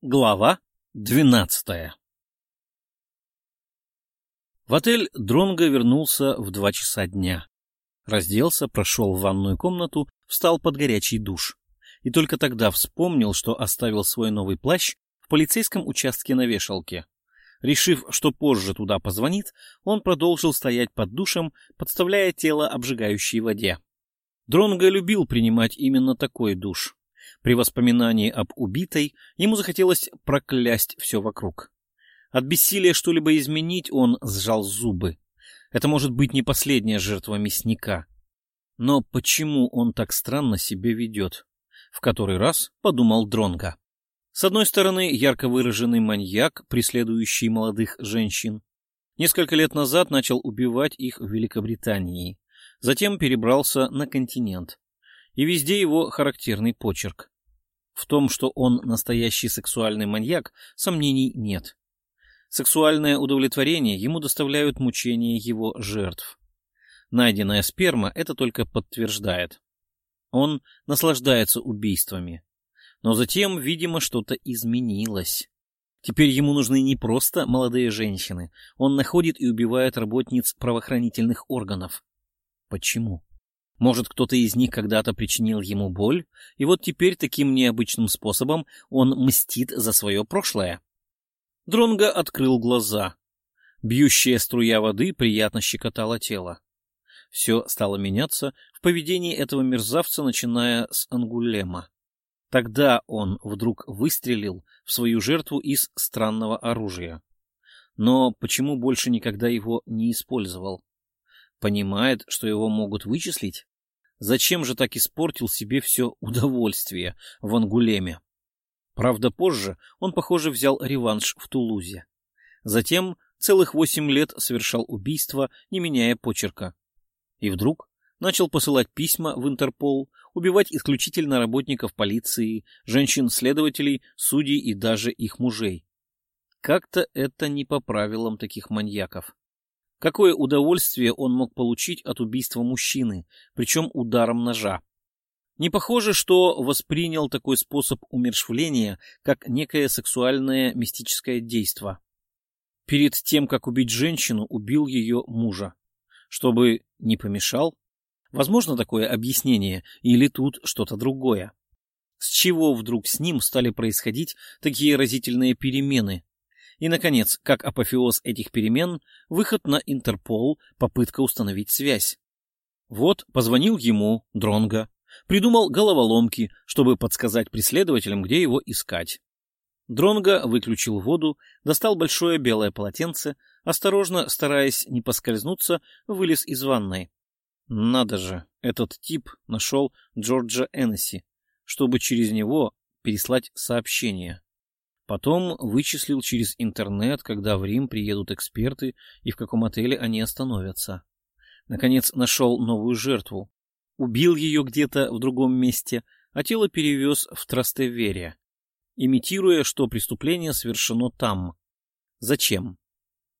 Глава двенадцатая В отель Дронго вернулся в два часа дня. Разделся, прошел в ванную комнату, встал под горячий душ. И только тогда вспомнил, что оставил свой новый плащ в полицейском участке на вешалке. Решив, что позже туда позвонит, он продолжил стоять под душем, подставляя тело обжигающей воде. Дронго любил принимать именно такой душ. При воспоминании об убитой ему захотелось проклясть все вокруг. От бессилия что-либо изменить он сжал зубы. Это может быть не последняя жертва мясника. Но почему он так странно себя ведет? В который раз подумал Дронга. С одной стороны, ярко выраженный маньяк, преследующий молодых женщин. Несколько лет назад начал убивать их в Великобритании. Затем перебрался на континент. И везде его характерный почерк. В том, что он настоящий сексуальный маньяк, сомнений нет. Сексуальное удовлетворение ему доставляют мучения его жертв. Найденная сперма это только подтверждает. Он наслаждается убийствами. Но затем, видимо, что-то изменилось. Теперь ему нужны не просто молодые женщины. Он находит и убивает работниц правоохранительных органов. Почему? Может, кто-то из них когда-то причинил ему боль, и вот теперь таким необычным способом он мстит за свое прошлое. Дронго открыл глаза. Бьющая струя воды приятно щекотала тело. Все стало меняться в поведении этого мерзавца, начиная с Ангулема. Тогда он вдруг выстрелил в свою жертву из странного оружия. Но почему больше никогда его не использовал? Понимает, что его могут вычислить? Зачем же так испортил себе все удовольствие в Ангулеме? Правда, позже он, похоже, взял реванш в Тулузе. Затем целых восемь лет совершал убийство, не меняя почерка. И вдруг начал посылать письма в Интерпол, убивать исключительно работников полиции, женщин-следователей, судей и даже их мужей. Как-то это не по правилам таких маньяков. Какое удовольствие он мог получить от убийства мужчины, причем ударом ножа. Не похоже, что воспринял такой способ умершвления как некое сексуальное мистическое действо. Перед тем, как убить женщину, убил ее мужа. Чтобы не помешал? Возможно такое объяснение, или тут что-то другое? С чего вдруг с ним стали происходить такие разительные перемены, и, наконец, как апофеоз этих перемен, выход на Интерпол, попытка установить связь. Вот позвонил ему Дронга, придумал головоломки, чтобы подсказать преследователям, где его искать. Дронга выключил воду, достал большое белое полотенце, осторожно, стараясь не поскользнуться, вылез из ванной. Надо же, этот тип нашел Джорджа Эннесси, чтобы через него переслать сообщение. Потом вычислил через интернет, когда в Рим приедут эксперты и в каком отеле они остановятся. Наконец нашел новую жертву. Убил ее где-то в другом месте, а тело перевез в Трастевере, имитируя, что преступление совершено там. Зачем?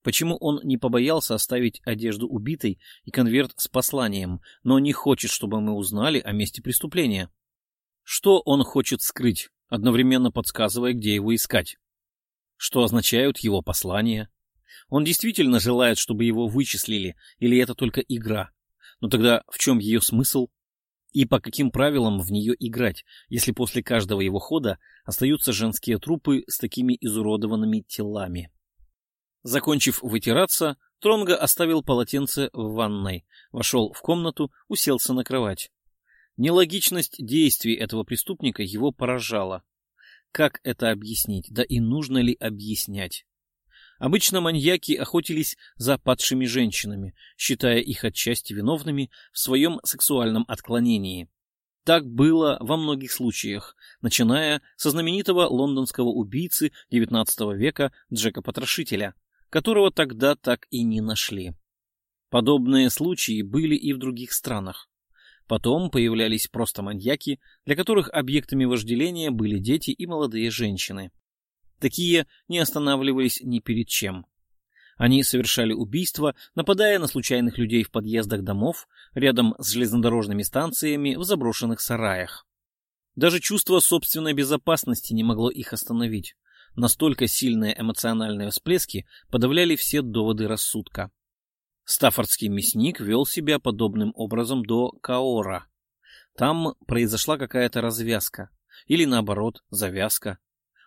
Почему он не побоялся оставить одежду убитой и конверт с посланием, но не хочет, чтобы мы узнали о месте преступления? Что он хочет скрыть? Одновременно подсказывая, где его искать. Что означают его послания? Он действительно желает, чтобы его вычислили, или это только игра? Но тогда в чем ее смысл? И по каким правилам в нее играть, если после каждого его хода остаются женские трупы с такими изуродованными телами? Закончив вытираться, Тронго оставил полотенце в ванной, вошел в комнату, уселся на кровать. Нелогичность действий этого преступника его поражала. Как это объяснить? Да и нужно ли объяснять? Обычно маньяки охотились за падшими женщинами, считая их отчасти виновными в своем сексуальном отклонении. Так было во многих случаях, начиная со знаменитого лондонского убийцы XIX века Джека Потрошителя, которого тогда так и не нашли. Подобные случаи были и в других странах. Потом появлялись просто маньяки, для которых объектами вожделения были дети и молодые женщины. Такие не останавливались ни перед чем. Они совершали убийства, нападая на случайных людей в подъездах домов, рядом с железнодорожными станциями, в заброшенных сараях. Даже чувство собственной безопасности не могло их остановить. Настолько сильные эмоциональные всплески подавляли все доводы рассудка. Стаффордский мясник вел себя подобным образом до Каора. Там произошла какая-то развязка, или наоборот, завязка.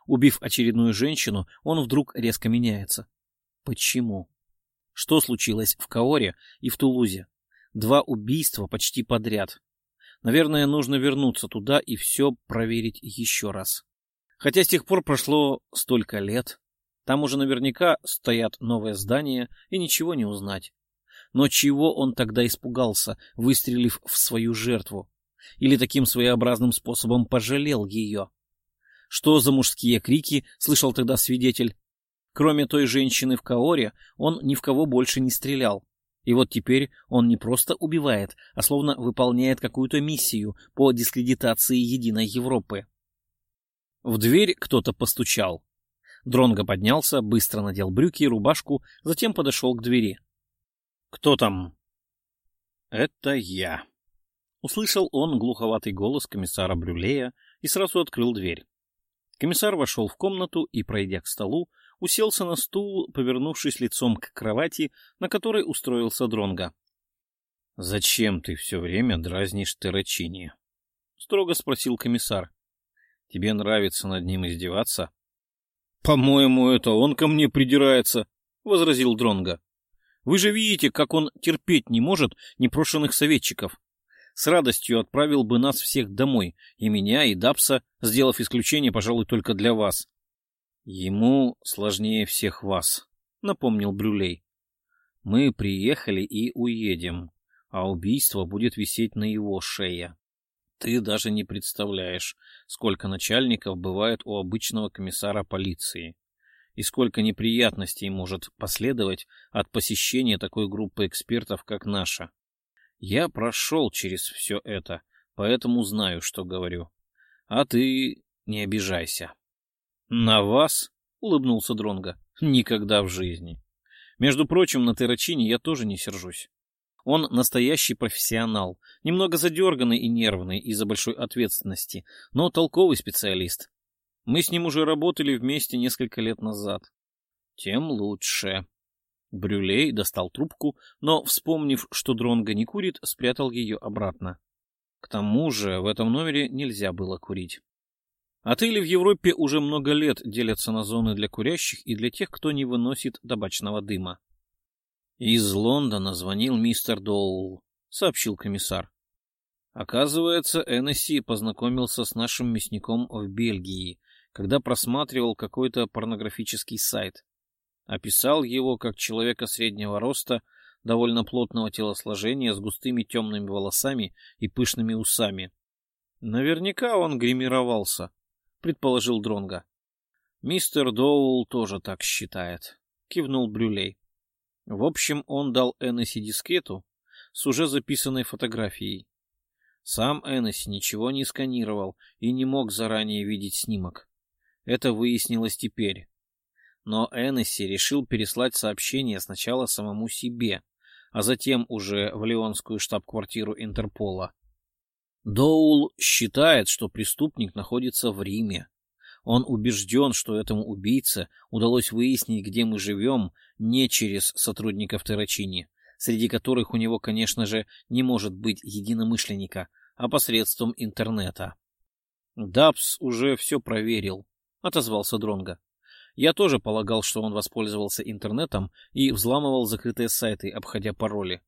Убив очередную женщину, он вдруг резко меняется. Почему? Что случилось в Каоре и в Тулузе? Два убийства почти подряд. Наверное, нужно вернуться туда и все проверить еще раз. Хотя с тех пор прошло столько лет. Там уже наверняка стоят новые здания, и ничего не узнать. Но чего он тогда испугался, выстрелив в свою жертву? Или таким своеобразным способом пожалел ее? Что за мужские крики слышал тогда свидетель? Кроме той женщины в Каоре, он ни в кого больше не стрелял. И вот теперь он не просто убивает, а словно выполняет какую-то миссию по дискредитации единой Европы. В дверь кто-то постучал. Дронго поднялся, быстро надел брюки и рубашку, затем подошел к двери. «Кто там?» «Это я», — услышал он глуховатый голос комиссара Брюлея и сразу открыл дверь. Комиссар вошел в комнату и, пройдя к столу, уселся на стул, повернувшись лицом к кровати, на которой устроился Дронга. «Зачем ты все время дразнишь Террачини?» — строго спросил комиссар. «Тебе нравится над ним издеваться?» «По-моему, это он ко мне придирается», — возразил Дронга. Вы же видите, как он терпеть не может непрошенных советчиков. С радостью отправил бы нас всех домой, и меня, и Дапса, сделав исключение, пожалуй, только для вас. Ему сложнее всех вас, напомнил Брюлей. Мы приехали и уедем, а убийство будет висеть на его шее. Ты даже не представляешь, сколько начальников бывает у обычного комиссара полиции и сколько неприятностей может последовать от посещения такой группы экспертов, как наша. Я прошел через все это, поэтому знаю, что говорю. А ты не обижайся. На вас, улыбнулся Дронга, никогда в жизни. Между прочим, на Террачине я тоже не сержусь. Он настоящий профессионал, немного задерганный и нервный из-за большой ответственности, но толковый специалист. Мы с ним уже работали вместе несколько лет назад. Тем лучше. Брюлей достал трубку, но, вспомнив, что Дронго не курит, спрятал ее обратно. К тому же в этом номере нельзя было курить. Отели в Европе уже много лет делятся на зоны для курящих и для тех, кто не выносит табачного дыма. «Из Лондона звонил мистер Доул», — сообщил комиссар. Оказывается, Эннесси познакомился с нашим мясником в Бельгии когда просматривал какой-то порнографический сайт. Описал его как человека среднего роста, довольно плотного телосложения, с густыми темными волосами и пышными усами. Наверняка он гримировался, предположил Дронга. Мистер Доул тоже так считает, кивнул Брюлей. В общем, он дал Эннесси дискету с уже записанной фотографией. Сам Эннесси ничего не сканировал и не мог заранее видеть снимок. Это выяснилось теперь. Но Эннесси решил переслать сообщение сначала самому себе, а затем уже в Леонскую штаб-квартиру Интерпола. Доул считает, что преступник находится в Риме. Он убежден, что этому убийце удалось выяснить, где мы живем, не через сотрудников Террачини, среди которых у него, конечно же, не может быть единомышленника, а посредством интернета. Дабс уже все проверил. — отозвался Дронга. Я тоже полагал, что он воспользовался интернетом и взламывал закрытые сайты, обходя пароли.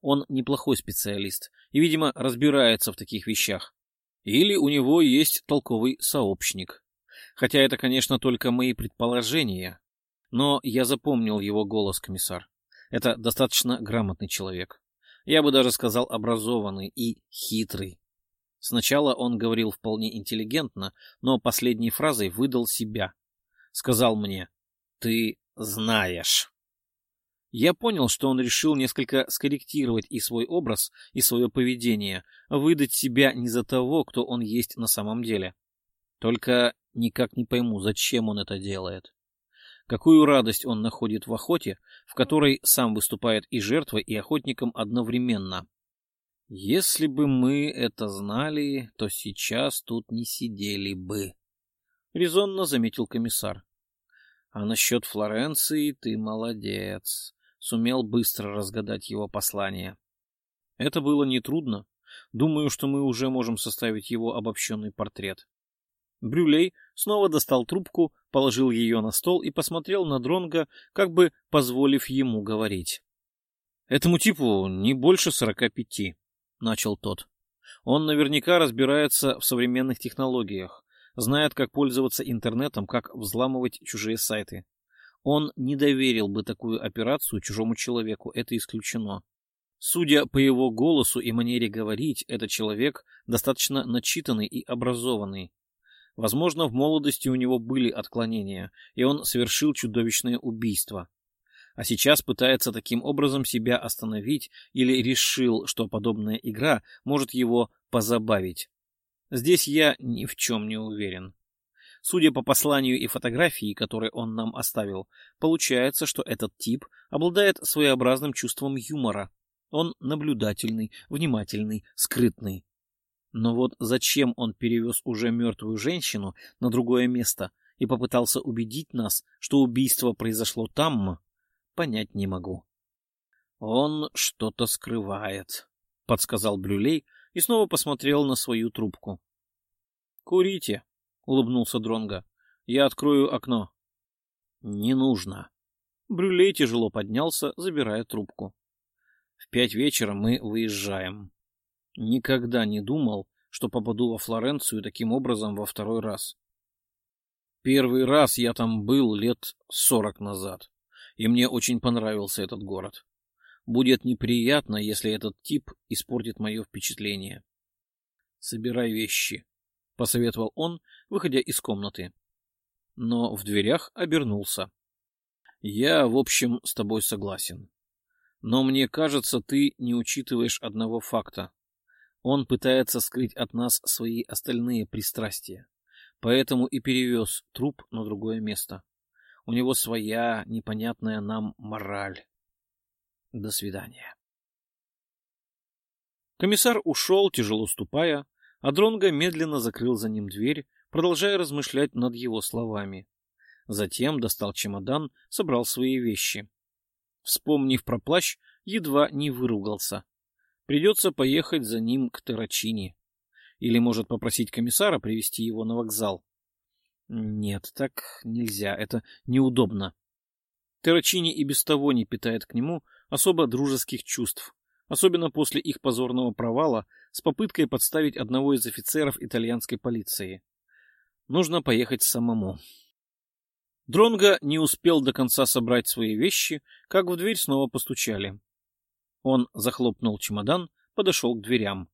Он неплохой специалист и, видимо, разбирается в таких вещах. Или у него есть толковый сообщник. Хотя это, конечно, только мои предположения. Но я запомнил его голос, комиссар. Это достаточно грамотный человек. Я бы даже сказал образованный и хитрый. Сначала он говорил вполне интеллигентно, но последней фразой выдал себя. Сказал мне «Ты знаешь». Я понял, что он решил несколько скорректировать и свой образ, и свое поведение, выдать себя не за того, кто он есть на самом деле. Только никак не пойму, зачем он это делает. Какую радость он находит в охоте, в которой сам выступает и жертвой, и охотником одновременно. Если бы мы это знали, то сейчас тут не сидели бы, — резонно заметил комиссар. А насчет Флоренции ты молодец. Сумел быстро разгадать его послание. Это было нетрудно. Думаю, что мы уже можем составить его обобщенный портрет. Брюлей снова достал трубку, положил ее на стол и посмотрел на Дронга, как бы позволив ему говорить. Этому типу не больше сорока пяти, начал тот. Он наверняка разбирается в современных технологиях, знает, как пользоваться интернетом, как взламывать чужие сайты. Он не доверил бы такую операцию чужому человеку, это исключено. Судя по его голосу и манере говорить, этот человек достаточно начитанный и образованный. Возможно, в молодости у него были отклонения, и он совершил чудовищное убийство. А сейчас пытается таким образом себя остановить или решил, что подобная игра может его позабавить. Здесь я ни в чем не уверен. Судя по посланию и фотографии, которые он нам оставил, получается, что этот тип обладает своеобразным чувством юмора. Он наблюдательный, внимательный, скрытный. Но вот зачем он перевез уже мертвую женщину на другое место и попытался убедить нас, что убийство произошло там, понять не могу. Он что-то скрывает, подсказал Блюлей и снова посмотрел на свою трубку. Курите, улыбнулся Дронга. Я открою окно. Не нужно. Брюлей тяжело поднялся, забирая трубку. В пять вечера мы выезжаем. Никогда не думал, что попаду во Флоренцию таким образом во второй раз. Первый раз я там был лет сорок назад, и мне очень понравился этот город. Будет неприятно, если этот тип испортит мое впечатление. Собирай вещи, — посоветовал он, выходя из комнаты. Но в дверях обернулся. Я, в общем, с тобой согласен. Но мне кажется, ты не учитываешь одного факта. Он пытается скрыть от нас свои остальные пристрастия, поэтому и перевез труп на другое место. У него своя непонятная нам мораль. До свидания. Комиссар ушел, тяжело ступая, а Дронго медленно закрыл за ним дверь, продолжая размышлять над его словами. Затем достал чемодан, собрал свои вещи. Вспомнив про плащ, едва не выругался. Придется поехать за ним к Террачини. Или, может, попросить комиссара привести его на вокзал. Нет, так нельзя, это неудобно. Террачини и без того не питает к нему особо дружеских чувств, особенно после их позорного провала с попыткой подставить одного из офицеров итальянской полиции. Нужно поехать самому. Дронго не успел до конца собрать свои вещи, как в дверь снова постучали. Он захлопнул чемодан, подошел к дверям.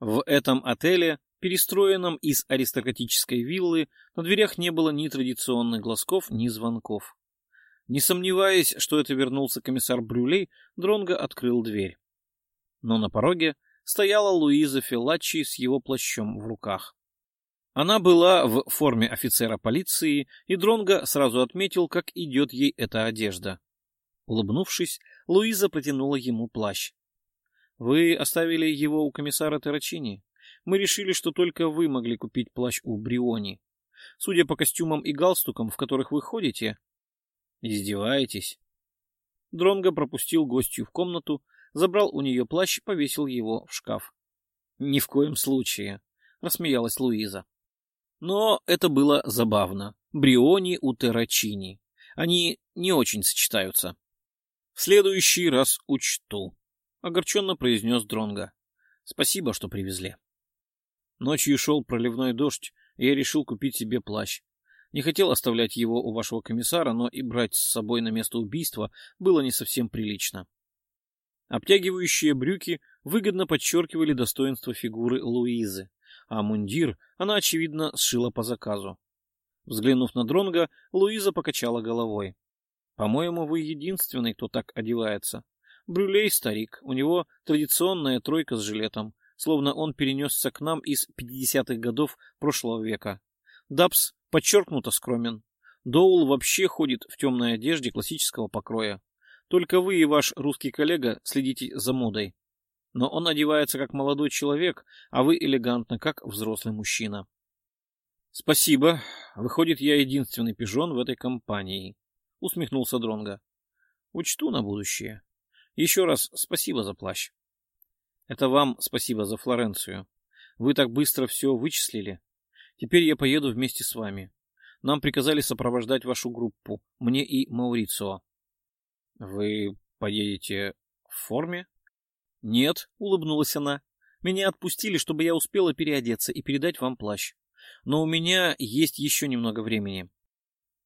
В этом отеле, перестроенном из аристократической виллы, на дверях не было ни традиционных глазков, ни звонков. Не сомневаясь, что это вернулся комиссар Брюлей, Дронго открыл дверь. Но на пороге стояла Луиза Филаччи с его плащом в руках. Она была в форме офицера полиции, и Дронго сразу отметил, как идет ей эта одежда. Улыбнувшись, Луиза протянула ему плащ. — Вы оставили его у комиссара Террачини? Мы решили, что только вы могли купить плащ у Бриони. Судя по костюмам и галстукам, в которых вы ходите... — Издеваетесь? Дронго пропустил гостью в комнату, забрал у нее плащ, повесил его в шкаф. — Ни в коем случае, — рассмеялась Луиза. Но это было забавно. Бриони у Террачини. Они не очень сочетаются. В следующий раз учту, огорченно произнес Дронга. Спасибо, что привезли. Ночью шел проливной дождь, и я решил купить себе плащ. Не хотел оставлять его у вашего комиссара, но и брать с собой на место убийства было не совсем прилично. Обтягивающие брюки выгодно подчеркивали достоинство фигуры Луизы, а мундир она, очевидно, сшила по заказу. Взглянув на Дронга, Луиза покачала головой. По-моему, вы единственный, кто так одевается. Брюлей старик, у него традиционная тройка с жилетом, словно он перенесся к нам из 50-х годов прошлого века. Дабс подчеркнуто скромен. Доул вообще ходит в темной одежде классического покроя. Только вы и ваш русский коллега следите за модой. Но он одевается как молодой человек, а вы элегантно, как взрослый мужчина. Спасибо. Выходит, я единственный пижон в этой компании, усмехнулся Дронга. Учту на будущее. Еще раз спасибо за плащ. Это вам спасибо за Флоренцию. Вы так быстро все вычислили. Теперь я поеду вместе с вами. Нам приказали сопровождать вашу группу, мне и Маурицио. Вы поедете в форме? Нет, улыбнулась она. Меня отпустили, чтобы я успела переодеться и передать вам плащ. Но у меня есть еще немного времени.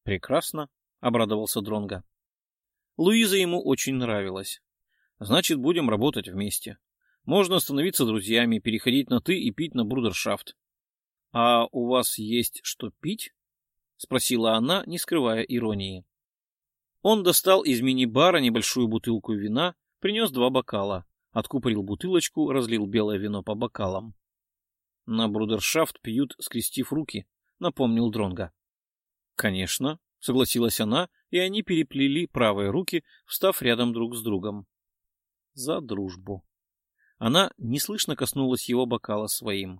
Прекрасно, обрадовался Дронга. Луиза ему очень нравилась. Значит, будем работать вместе. Можно становиться друзьями, переходить на «ты» и пить на брудершафт. — А у вас есть что пить? — спросила она, не скрывая иронии. Он достал из мини-бара небольшую бутылку вина, принес два бокала, откупорил бутылочку, разлил белое вино по бокалам. На брудершафт пьют, скрестив руки, напомнил Дронга. Конечно, согласилась она, и они переплели правые руки, встав рядом друг с другом. За дружбу. Она неслышно коснулась его бокала своим.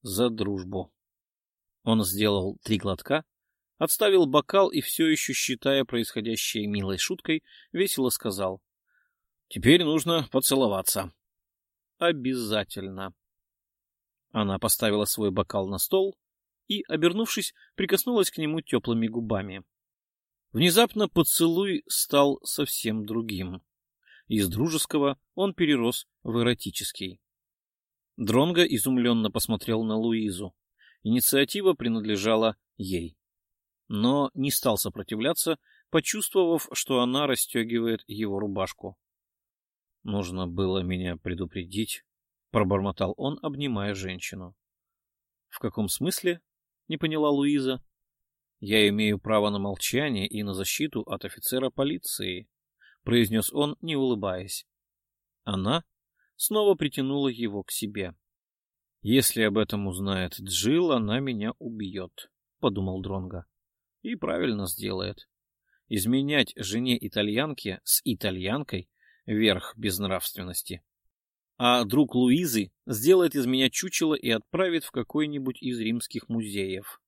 За дружбу. Он сделал три глотка, отставил бокал и, все еще считая происходящее милой шуткой, весело сказал. — Теперь нужно поцеловаться. — Обязательно. Она поставила свой бокал на стол и, обернувшись, прикоснулась к нему теплыми губами. Внезапно поцелуй стал совсем другим. Из дружеского он перерос в эротический. Дронго изумленно посмотрел на Луизу. Инициатива принадлежала ей. Но не стал сопротивляться, почувствовав, что она расстегивает его рубашку. — Нужно было меня предупредить, — пробормотал он, обнимая женщину. — В каком смысле? — не поняла Луиза. — Я имею право на молчание и на защиту от офицера полиции, — произнес он, не улыбаясь. Она снова притянула его к себе. «Если об этом узнает Джил, она меня убьет», — подумал Дронга. «И правильно сделает. Изменять жене итальянке с итальянкой — верх безнравственности. А друг Луизы сделает из меня чучело и отправит в какой-нибудь из римских музеев.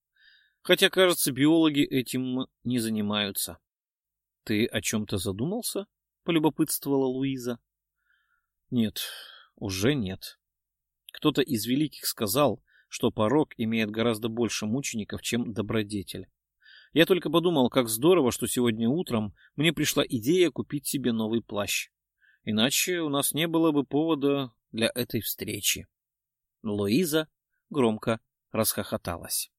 Хотя, кажется, биологи этим не занимаются. — Ты о чем-то задумался? — полюбопытствовала Луиза. — Нет, уже нет. Кто-то из великих сказал, что порог имеет гораздо больше мучеников, чем добродетель. Я только подумал, как здорово, что сегодня утром мне пришла идея купить себе новый плащ. Иначе у нас не было бы повода для этой встречи. Луиза громко расхохоталась.